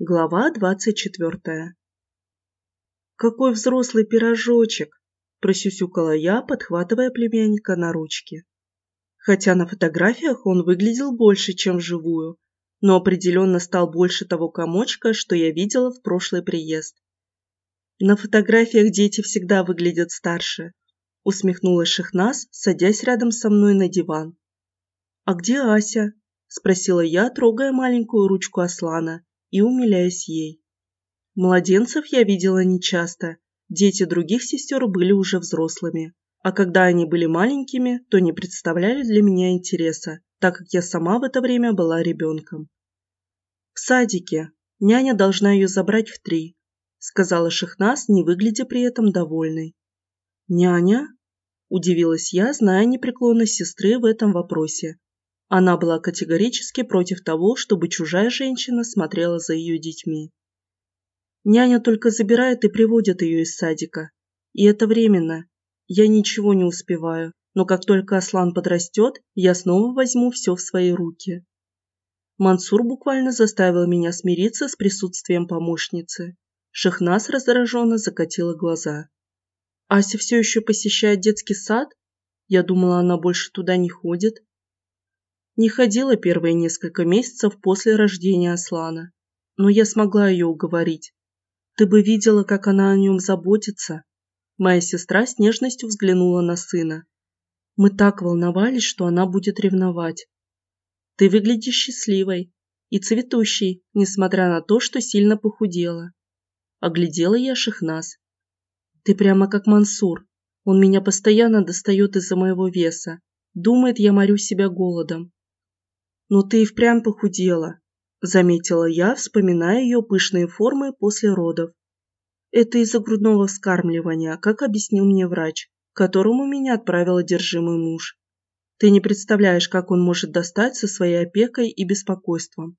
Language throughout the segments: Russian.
Глава двадцать четвертая. «Какой взрослый пирожочек!» – просюсюкала я, подхватывая племянника на ручки. Хотя на фотографиях он выглядел больше, чем вживую, но определенно стал больше того комочка, что я видела в прошлый приезд. «На фотографиях дети всегда выглядят старше», – усмехнулась Шехназ, садясь рядом со мной на диван. «А где Ася?» – спросила я, трогая маленькую ручку Аслана и умиляясь ей. Младенцев я видела нечасто, дети других сестер были уже взрослыми, а когда они были маленькими, то не представляли для меня интереса, так как я сама в это время была ребенком. «В садике. Няня должна ее забрать в три», сказала Шахнас, не выглядя при этом довольной. «Няня?» – удивилась я, зная непреклонность сестры в этом вопросе, она была категорически против того, чтобы чужая женщина смотрела за ее детьми. Няня только забирает и приводит ее из садика. И это временно. Я ничего не успеваю, но как только Аслан подрастет, я снова возьму все в свои руки. Мансур буквально заставил меня смириться с присутствием помощницы. Шахнас раздраженно закатила глаза. Ася все еще посещает детский сад? Я думала, она больше туда не ходит. Не ходила первые несколько месяцев после рождения Аслана, но я смогла ее уговорить. Ты бы видела, как она о нем заботится. Моя сестра с нежностью взглянула на сына. Мы так волновались, что она будет ревновать. Ты выглядишь счастливой и цветущей, несмотря на то, что сильно похудела. Оглядела я Шахназ. Ты прямо как Мансур. Он меня постоянно достает из-за моего веса. Думает, я морю себя голодом. «Но ты и впрямь похудела», – заметила я, вспоминая ее пышные формы после родов. «Это из-за грудного вскармливания, как объяснил мне врач, которому меня отправил одержимый муж. Ты не представляешь, как он может достать со своей опекой и беспокойством».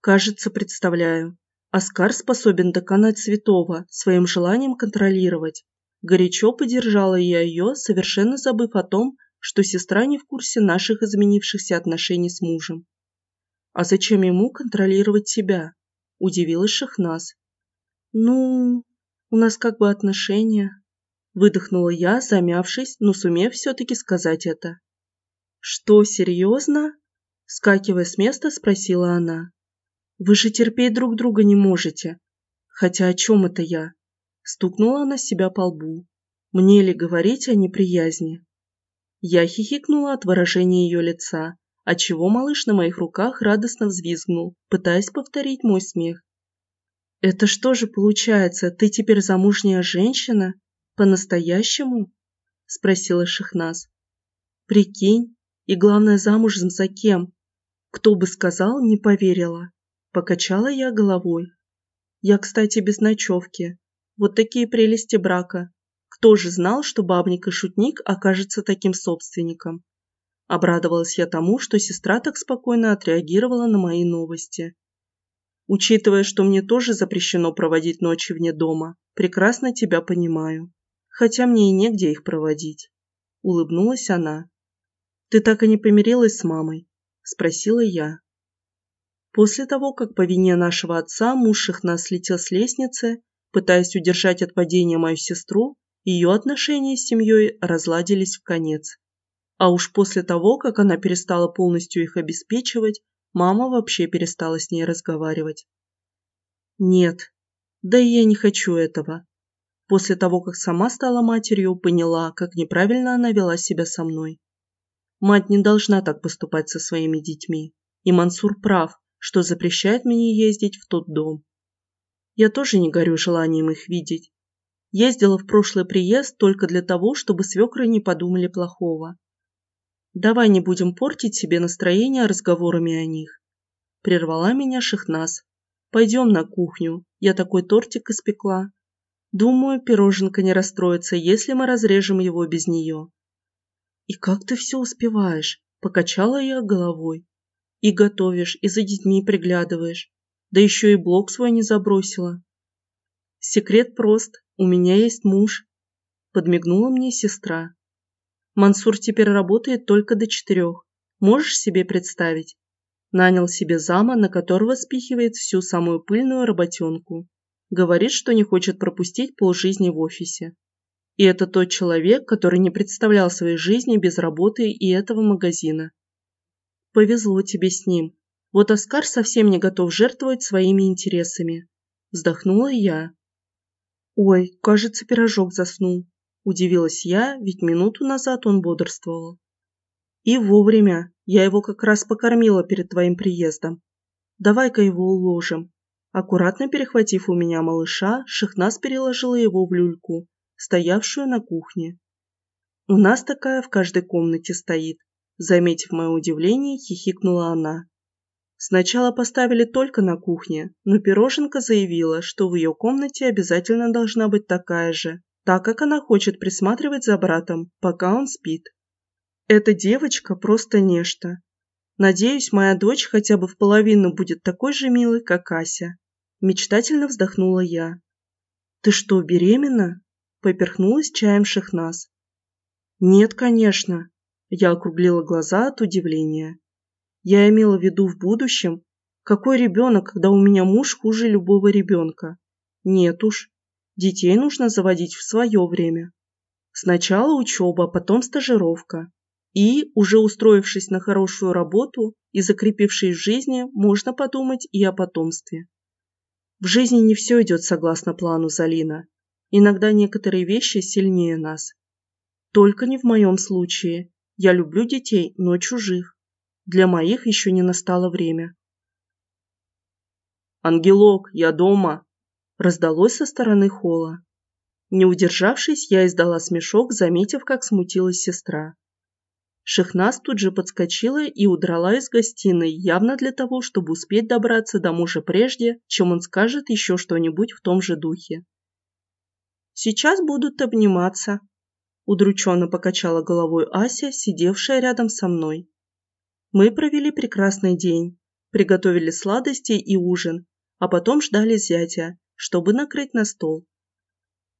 «Кажется, представляю. Оскар способен доконать святого, своим желанием контролировать. Горячо поддержала я ее, совершенно забыв о том, что сестра не в курсе наших изменившихся отношений с мужем. «А зачем ему контролировать себя?» – удивилась Шахназ. «Ну, у нас как бы отношения», – выдохнула я, замявшись, но сумев все-таки сказать это. «Что, серьезно?» – скакивая с места, спросила она. «Вы же терпеть друг друга не можете. Хотя о чем это я?» Стукнула она себя по лбу. «Мне ли говорить о неприязни?» Я хихикнула от выражения ее лица, отчего малыш на моих руках радостно взвизгнул, пытаясь повторить мой смех. «Это что же получается, ты теперь замужняя женщина? По-настоящему?» – спросила Шахназ. «Прикинь, и главное замужем за кем? Кто бы сказал, не поверила». Покачала я головой. «Я, кстати, без ночевки. Вот такие прелести брака. Кто же знал, что бабник и шутник окажется таким собственником? Обрадовалась я тому, что сестра так спокойно отреагировала на мои новости. Учитывая, что мне тоже запрещено проводить ночи вне дома, прекрасно тебя понимаю. Хотя мне и негде их проводить. Улыбнулась она. Ты так и не помирилась с мамой? Спросила я. После того, как по вине нашего отца муж их нас слетел с лестницы, пытаясь удержать от падения мою сестру, ее отношения с семьей разладились в конец. А уж после того, как она перестала полностью их обеспечивать, мама вообще перестала с ней разговаривать. Нет, да и я не хочу этого. После того, как сама стала матерью, поняла, как неправильно она вела себя со мной. Мать не должна так поступать со своими детьми, и Мансур прав, что запрещает мне ездить в тот дом. Я тоже не горю желанием их видеть, Ездила в прошлый приезд только для того, чтобы свекры не подумали плохого. Давай не будем портить себе настроение разговорами о них. Прервала меня Шахназ. Пойдем на кухню, я такой тортик испекла. Думаю, пироженка не расстроится, если мы разрежем его без нее. И как ты все успеваешь? Покачала я головой. И готовишь, и за детьми приглядываешь. Да еще и блок свой не забросила. Секрет прост. У меня есть муж. Подмигнула мне сестра. Мансур теперь работает только до четырех. Можешь себе представить? Нанял себе зама, на которого спихивает всю самую пыльную работенку. Говорит, что не хочет пропустить полжизни в офисе. И это тот человек, который не представлял своей жизни без работы и этого магазина. Повезло тебе с ним. Вот Оскар совсем не готов жертвовать своими интересами. Вздохнула я. Ой, кажется, пирожок заснул. Удивилась я, ведь минуту назад он бодрствовал. И вовремя. Я его как раз покормила перед твоим приездом. Давай-ка его уложим. Аккуратно перехватив у меня малыша, Шахнас переложила его в люльку, стоявшую на кухне. У нас такая в каждой комнате стоит. Заметив мое удивление, хихикнула она. Сначала поставили только на кухне, но пироженка заявила, что в ее комнате обязательно должна быть такая же, так как она хочет присматривать за братом, пока он спит. Эта девочка просто нечто. Надеюсь, моя дочь хотя бы в половину будет такой же милой, как Ася. Мечтательно вздохнула я. Ты что, беременна? Поперхнулась чаем Шехназ. Нет, конечно. Я округлила глаза от удивления. Я имела в виду в будущем, какой ребенок, когда у меня муж хуже любого ребенка? Нет уж, детей нужно заводить в свое время. Сначала учеба, потом стажировка. И, уже устроившись на хорошую работу и закрепившись в жизни, можно подумать и о потомстве. В жизни не все идет согласно плану Залина. Иногда некоторые вещи сильнее нас. Только не в моем случае. Я люблю детей, но чужих. Для моих еще не настало время. «Ангелок, я дома!» раздалось со стороны холла. Не удержавшись, я издала смешок, заметив, как смутилась сестра. Шехназ тут же подскочила и удрала из гостиной, явно для того, чтобы успеть добраться до мужа прежде, чем он скажет еще что-нибудь в том же духе. «Сейчас будут обниматься», – удрученно покачала головой Ася, сидевшая рядом со мной. Мы провели прекрасный день, приготовили сладости и ужин, а потом ждали зятя, чтобы накрыть на стол.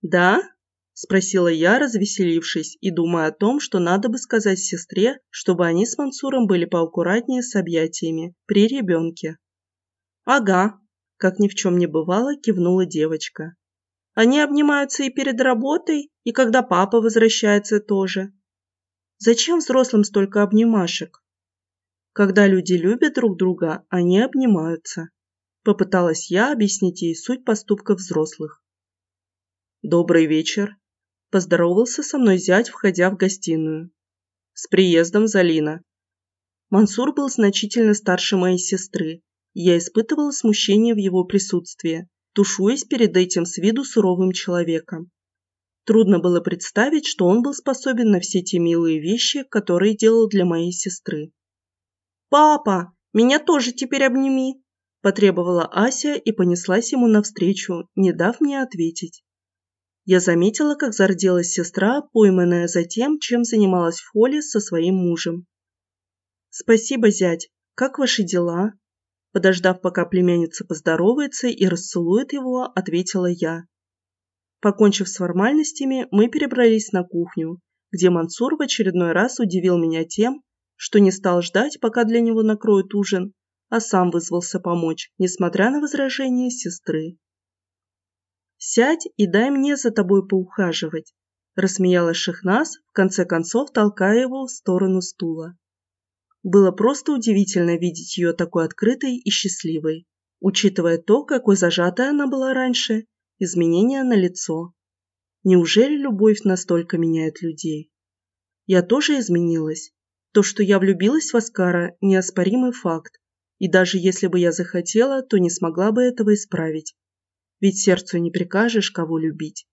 «Да?» – спросила я, развеселившись и думая о том, что надо бы сказать сестре, чтобы они с Мансуром были поаккуратнее с объятиями при ребенке. «Ага», – как ни в чем не бывало, кивнула девочка. «Они обнимаются и перед работой, и когда папа возвращается тоже. Зачем взрослым столько обнимашек? Когда люди любят друг друга, они обнимаются». Попыталась я объяснить ей суть поступков взрослых. «Добрый вечер», Поздоровался со мной зять, входя в гостиную. «С приездом, Залина!» Мансур был значительно старше моей сестры, я испытывала смущение в его присутствии, тушуясь перед этим с виду суровым человеком. Трудно было представить, что он был способен на все те милые вещи, которые делал для моей сестры. «Папа, меня тоже теперь обними!» – потребовала Ася и понеслась ему навстречу, не дав мне ответить. Я заметила, как зарделась сестра, пойманная за тем, чем занималась в холле со своим мужем. «Спасибо, зять. Как ваши дела?» Подождав, пока племянница поздоровается и расцелует его, ответила я. Покончив с формальностями, мы перебрались на кухню, где Мансур в очередной раз удивил меня тем, что не стал ждать, пока для него накроют ужин, а сам вызвался помочь, несмотря на возражения сестры. «Сядь и дай мне за тобой поухаживать», – рассмеялась Шехназ, в конце концов толкая его в сторону стула. Было просто удивительно видеть ее такой открытой и счастливой, учитывая то, какой зажатой она была раньше, изменения на лицо. Неужели любовь настолько меняет людей? Я тоже изменилась. То, что я влюбилась в Оскара, неоспоримый факт, и даже если бы я захотела, то не смогла бы этого исправить ведь сердцу не прикажешь, кого любить.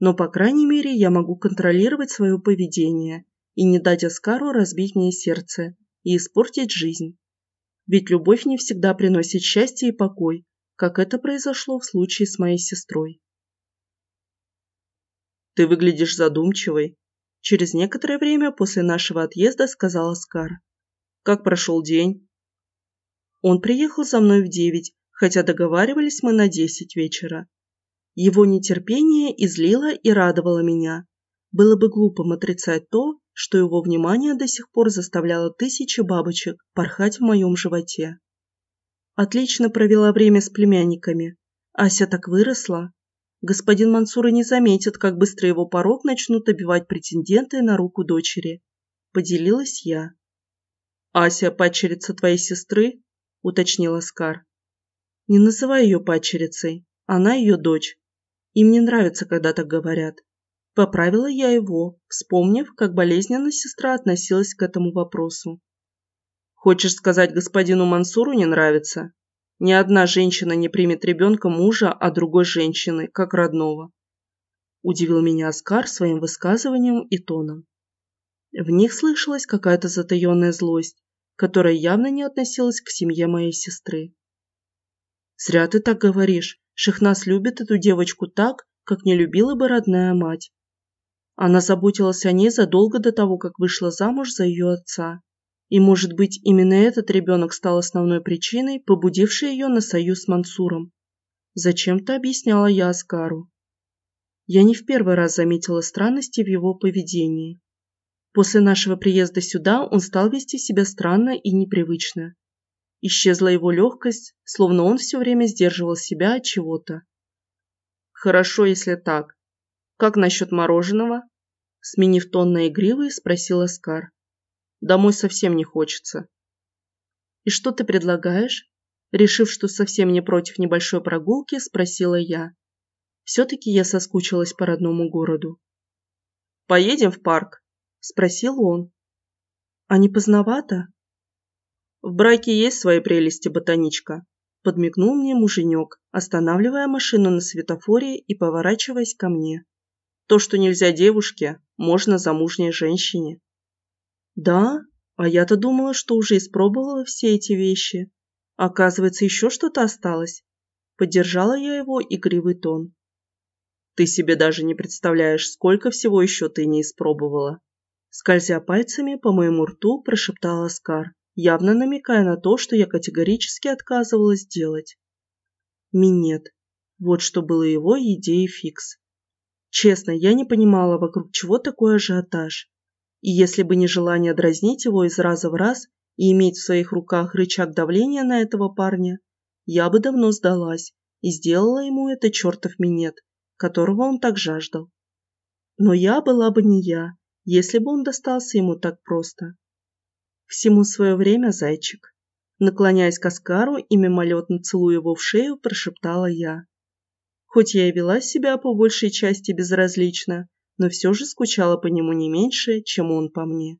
Но, по крайней мере, я могу контролировать свое поведение и не дать Оскару разбить мне сердце и испортить жизнь. Ведь любовь не всегда приносит счастье и покой, как это произошло в случае с моей сестрой. «Ты выглядишь задумчивой», – через некоторое время после нашего отъезда сказал Оскар. «Как прошел день?» Он приехал за мной в девять хотя договаривались мы на десять вечера. Его нетерпение излило и радовало меня. Было бы глупым отрицать то, что его внимание до сих пор заставляло тысячи бабочек порхать в моем животе. Отлично провела время с племянниками. Ася так выросла. Господин Мансур и не заметит, как быстро его порог начнут обивать претенденты на руку дочери. Поделилась я. «Ася – падчерица твоей сестры?» – уточнил Оскар. «Не называй ее падчерицей. Она ее дочь. Им не нравится, когда так говорят. Поправила я его, вспомнив, как болезненно сестра относилась к этому вопросу. «Хочешь сказать, господину Мансуру не нравится? Ни одна женщина не примет ребенка мужа, а другой женщины, как родного». Удивил меня Оскар своим высказыванием и тоном. В них слышалась какая-то затаенная злость, которая явно не относилась к семье моей сестры. «Зря ты так говоришь. Шехнас любит эту девочку так, как не любила бы родная мать. Она заботилась о ней задолго до того, как вышла замуж за ее отца. И, может быть, именно этот ребенок стал основной причиной, побудившей ее на союз с Мансуром. Зачем-то объясняла я Аскару. Я не в первый раз заметила странности в его поведении. После нашего приезда сюда он стал вести себя странно и непривычно. Исчезла его легкость, словно он все время сдерживал себя от чего-то. Хорошо, если так. «Как насчет мороженого?» Сменив тон на игривый, спросил Оскар. «Домой совсем не хочется». «И что ты предлагаешь?» Решив, что совсем не против небольшой прогулки, спросила я. Все-таки я соскучилась по родному городу. «Поедем в парк?» – спросил он. «А не поздновато?» «В браке есть свои прелести, ботаничка», – подмигнул мне муженек, останавливая машину на светофоре и поворачиваясь ко мне. То, что нельзя девушке, можно замужней женщине. Да, а я-то думала, что уже испробовала все эти вещи. Оказывается, еще что-то осталось. Поддержала я его игривый тон. Ты себе даже не представляешь, сколько всего еще ты не испробовала. Скользя пальцами по моему рту, прошептал Оскар, явно намекая на то, что я категорически отказывалась делать. Минет. Вот что было его идеей фикс. Честно, я не понимала, вокруг чего такой ажиотаж. И если бы не желание дразнить его из раза в раз и иметь в своих руках рычаг давления на этого парня, я бы давно сдалась и сделала ему это чертов минет, которого он так жаждал. Но я была бы не я, если бы он достался ему так просто. Всему свое время, зайчик. Наклоняясь к Оскару и мимолетно целуя его в шею, прошептала я. Хоть я и вела себя по большей части безразлично, но все же скучала по нему не меньше, чем он по мне.